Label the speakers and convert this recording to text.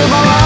Speaker 1: 言葉